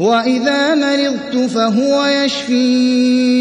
وإذا مرضت فهو يشفين